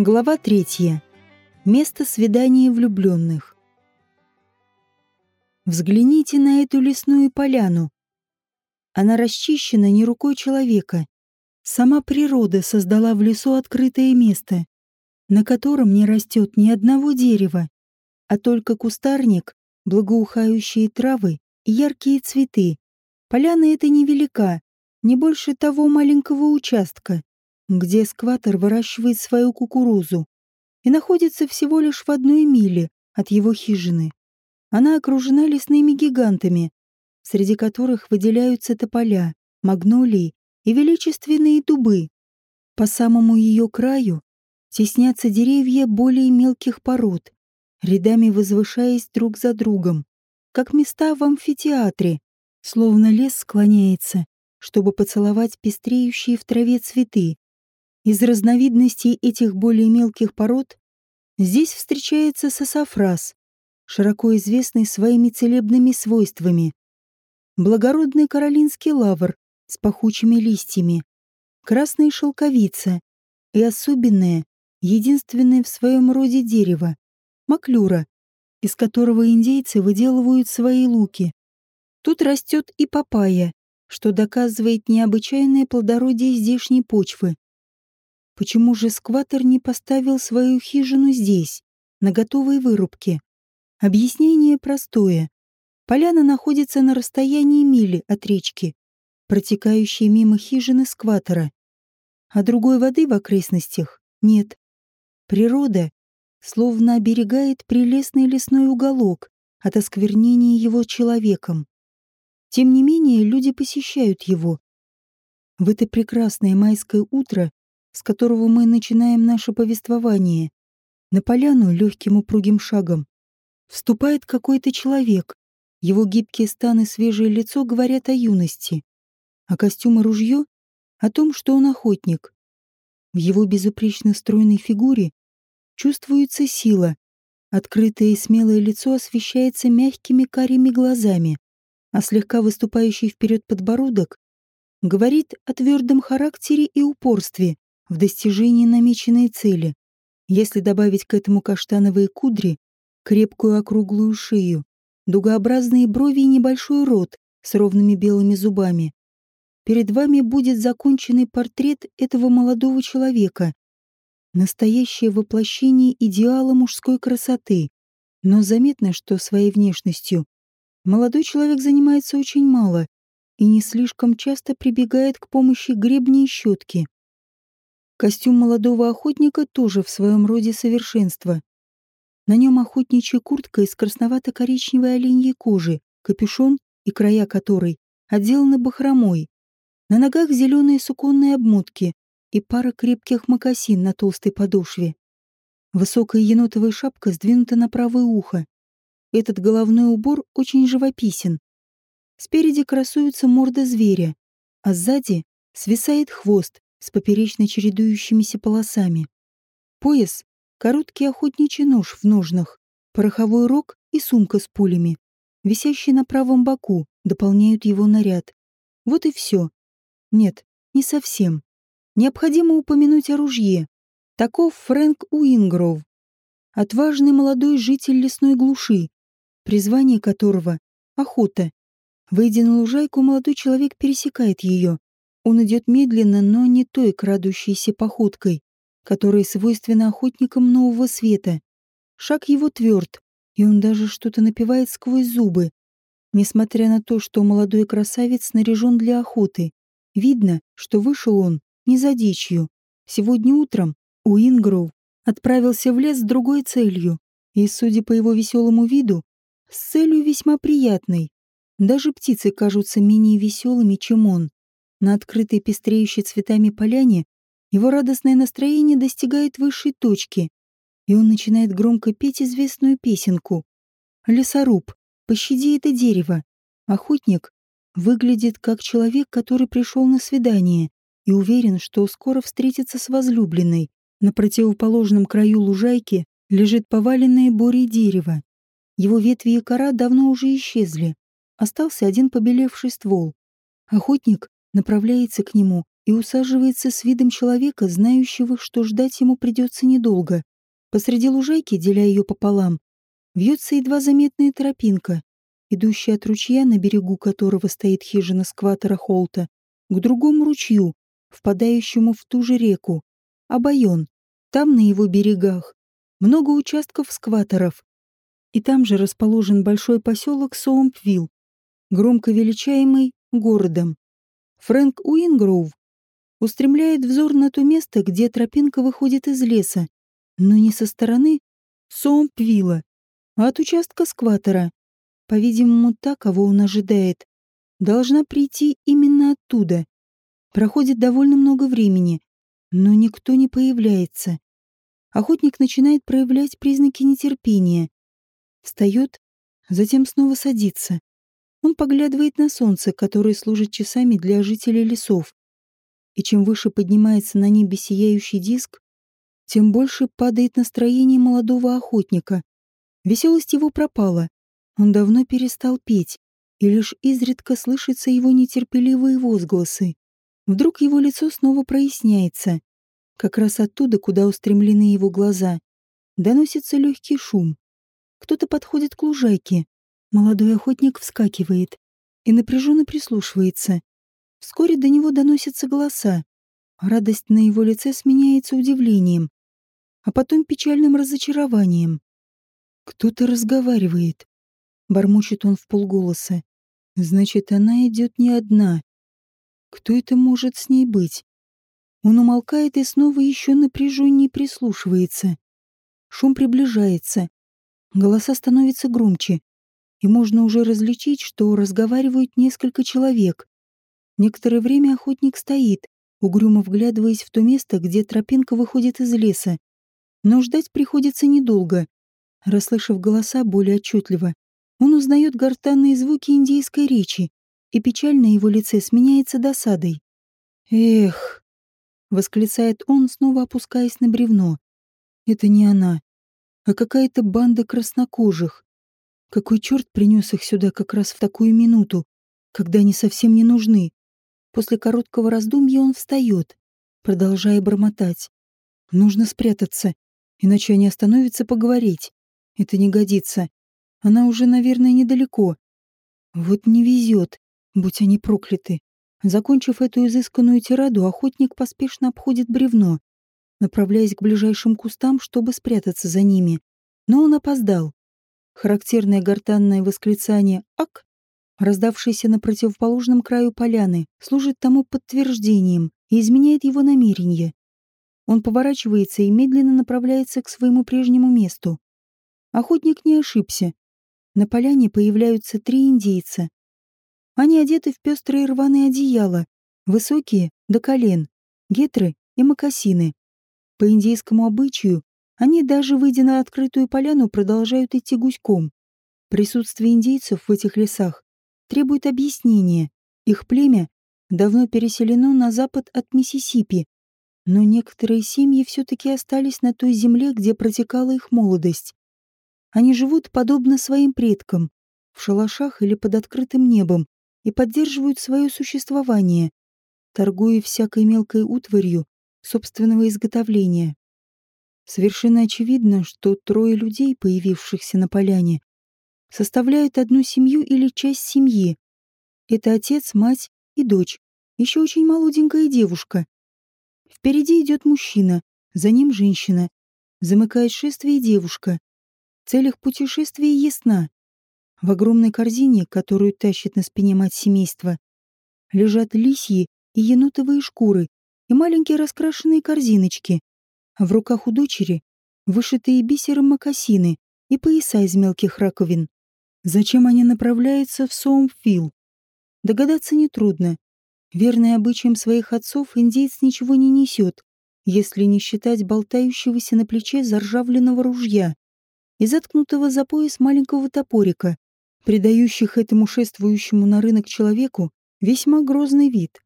Глава третья. Место свидания влюбленных. Взгляните на эту лесную поляну. Она расчищена не рукой человека. Сама природа создала в лесу открытое место, на котором не растет ни одного дерева, а только кустарник, благоухающие травы и яркие цветы. Поляна эта невелика, не больше того маленького участка, где скватер выращивает свою кукурузу, и находится всего лишь в одной миле от его хижины. Она окружена лесными гигантами, среди которых выделяются тополя, магнолии и величественные дубы. По самому ее краю теснятся деревья более мелких пород, рядами возвышаясь друг за другом, как места в амфитеатре, словно лес склоняется, чтобы поцеловать пестреющие в траве цветы. Из разновидностей этих более мелких пород здесь встречается сосафрас, широко известный своими целебными свойствами, благородный каролинский лавр с пахучими листьями, красная шелковица и особенное, единственное в своем роде дерево — маклюра, из которого индейцы выделывают свои луки. Тут растет и папайя, что доказывает необычайное плодородие здешней почвы. Почему же скватер не поставил свою хижину здесь, на готовой вырубке? Объяснение простое. Поляна находится на расстоянии мили от речки, протекающей мимо хижины скватера. А другой воды в окрестностях нет. Природа словно оберегает прелестный лесной уголок от осквернения его человеком. Тем не менее, люди посещают его. В это прекрасное майское утро с которого мы начинаем наше повествование. На поляну легким упругим шагом вступает какой-то человек. Его гибкие станы свежее лицо говорят о юности, а костюм и ружье — о том, что он охотник. В его безупречно стройной фигуре чувствуется сила. Открытое и смелое лицо освещается мягкими карими глазами, а слегка выступающий вперед подбородок говорит о твердом характере и упорстве, в достижении намеченной цели. Если добавить к этому каштановые кудри, крепкую округлую шею, дугообразные брови и небольшой рот с ровными белыми зубами, перед вами будет законченный портрет этого молодого человека. Настоящее воплощение идеала мужской красоты. Но заметно, что своей внешностью молодой человек занимается очень мало и не слишком часто прибегает к помощи гребней и щетки. Костюм молодого охотника тоже в своем роде совершенство. На нем охотничья куртка из красновато-коричневой оленьей кожи, капюшон и края которой отделаны бахромой. На ногах зеленые суконные обмотки и пара крепких мокасин на толстой подошве. Высокая енотовая шапка сдвинута на правое ухо. Этот головной убор очень живописен. Спереди красуется морда зверя, а сзади свисает хвост, с поперечно чередующимися полосами. Пояс — короткий охотничий нож в ножнах, пороховой рог и сумка с пулями, висящие на правом боку, дополняют его наряд. Вот и все. Нет, не совсем. Необходимо упомянуть о ружье. Таков Фрэнк Уингров, отважный молодой житель лесной глуши, призвание которого — охота. Выйдя на лужайку, молодой человек пересекает ее, он идет медленно, но не той крадущейся походкой, которая свойственна охотникам нового света. Шаг его тверд, и он даже что-то напевает сквозь зубы. Несмотря на то, что молодой красавец снаряжен для охоты, видно, что вышел он не за дичью. Сегодня утром Уингроу отправился в лес с другой целью, и, судя по его веселому виду, с целью весьма приятной. Даже птицы кажутся менее веселыми, чем он. На открытой пестреющей цветами поляне его радостное настроение достигает высшей точки, и он начинает громко петь известную песенку. Лесоруб, пощади это дерево. Охотник выглядит как человек, который пришел на свидание и уверен, что скоро встретится с возлюбленной. На противоположном краю лужайки лежит поваленное бурей дерево. Его ветви и кора давно уже исчезли. Остался один побелевший ствол. Охотник направляется к нему и усаживается с видом человека, знающего, что ждать ему придется недолго. Посреди лужайки, деля ее пополам, вьется едва заметная тропинка, идущая от ручья, на берегу которого стоит хижина скватера Холта, к другому ручью, впадающему в ту же реку, Абайон. Там, на его берегах, много участков скваторов. И там же расположен большой поселок Суомпвилл, громко величаемый городом. Фрэнк Уингроув устремляет взор на то место, где тропинка выходит из леса, но не со стороны Суомпвилла, а от участка скватера. По-видимому, та, кого он ожидает, должна прийти именно оттуда. Проходит довольно много времени, но никто не появляется. Охотник начинает проявлять признаки нетерпения. Встает, затем снова садится. Он поглядывает на солнце, которое служит часами для жителей лесов. И чем выше поднимается на небе сияющий диск, тем больше падает настроение молодого охотника. Веселость его пропала. Он давно перестал петь, и лишь изредка слышатся его нетерпеливые возгласы. Вдруг его лицо снова проясняется. Как раз оттуда, куда устремлены его глаза, доносится легкий шум. Кто-то подходит к лужайке. Молодой охотник вскакивает и напряженно прислушивается. Вскоре до него доносятся голоса. Радость на его лице сменяется удивлением, а потом печальным разочарованием. Кто-то разговаривает. Бормочет он в полголоса. Значит, она идет не одна. Кто это может с ней быть? Он умолкает и снова еще напряженнее прислушивается. Шум приближается. Голоса становятся громче, и можно уже различить, что разговаривают несколько человек. Некоторое время охотник стоит, угрюмо вглядываясь в то место, где тропинка выходит из леса. Но ждать приходится недолго. Расслышав голоса более отчетливо, он узнает гортанные звуки индийской речи, и печаль на его лице сменяется досадой. «Эх!» — восклицает он, снова опускаясь на бревно. «Это не она, а какая-то банда краснокожих. Какой черт принес их сюда как раз в такую минуту, когда они совсем не нужны?» После короткого раздумья он встает, продолжая бормотать. «Нужно спрятаться, иначе они остановятся поговорить. Это не годится. Она уже, наверное, недалеко. Вот не везет, будь они прокляты. Закончив эту изысканную тираду, охотник поспешно обходит бревно, направляясь к ближайшим кустам, чтобы спрятаться за ними. Но он опоздал. Характерное гортанное восклицание «Ак!», раздавшееся на противоположном краю поляны, служит тому подтверждением и изменяет его намерение. Он поворачивается и медленно направляется к своему прежнему месту. Охотник не ошибся. На поляне появляются три индейца. Они одеты в пестрые рваные одеяла, высокие до колен, гетры и мокасины. По индейскому обычаю, они даже выйдя на открытую поляну продолжают идти гуськом. Присутствие индейцев в этих лесах требует объяснения. Их племя давно переселено на запад от Миссисипи, но некоторые семьи все-таки остались на той земле, где протекала их молодость. Они живут подобно своим предкам, в шалашах или под открытым небом, и поддерживают свое существование, торгуя всякой мелкой утварью собственного изготовления. Совершенно очевидно, что трое людей, появившихся на поляне, составляют одну семью или часть семьи. Это отец, мать и дочь, еще очень молоденькая девушка. Впереди идет мужчина, за ним женщина. Замыкает шествие девушка. Цель их путешествия ясна. В огромной корзине, которую тащит на спине мать семейства, лежат лисьи и енотовые шкуры и маленькие раскрашенные корзиночки, в руках у дочери вышитые бисером мокасины и пояса из мелких раковин. Зачем они направляются в Соумфилл? Догадаться нетрудно. Верный обычаям своих отцов индейец ничего не несет, если не считать болтающегося на плече заржавленного ружья и заткнутого за пояс маленького топорика, придающих этому шествующему на рынок человеку весьма грозный вид.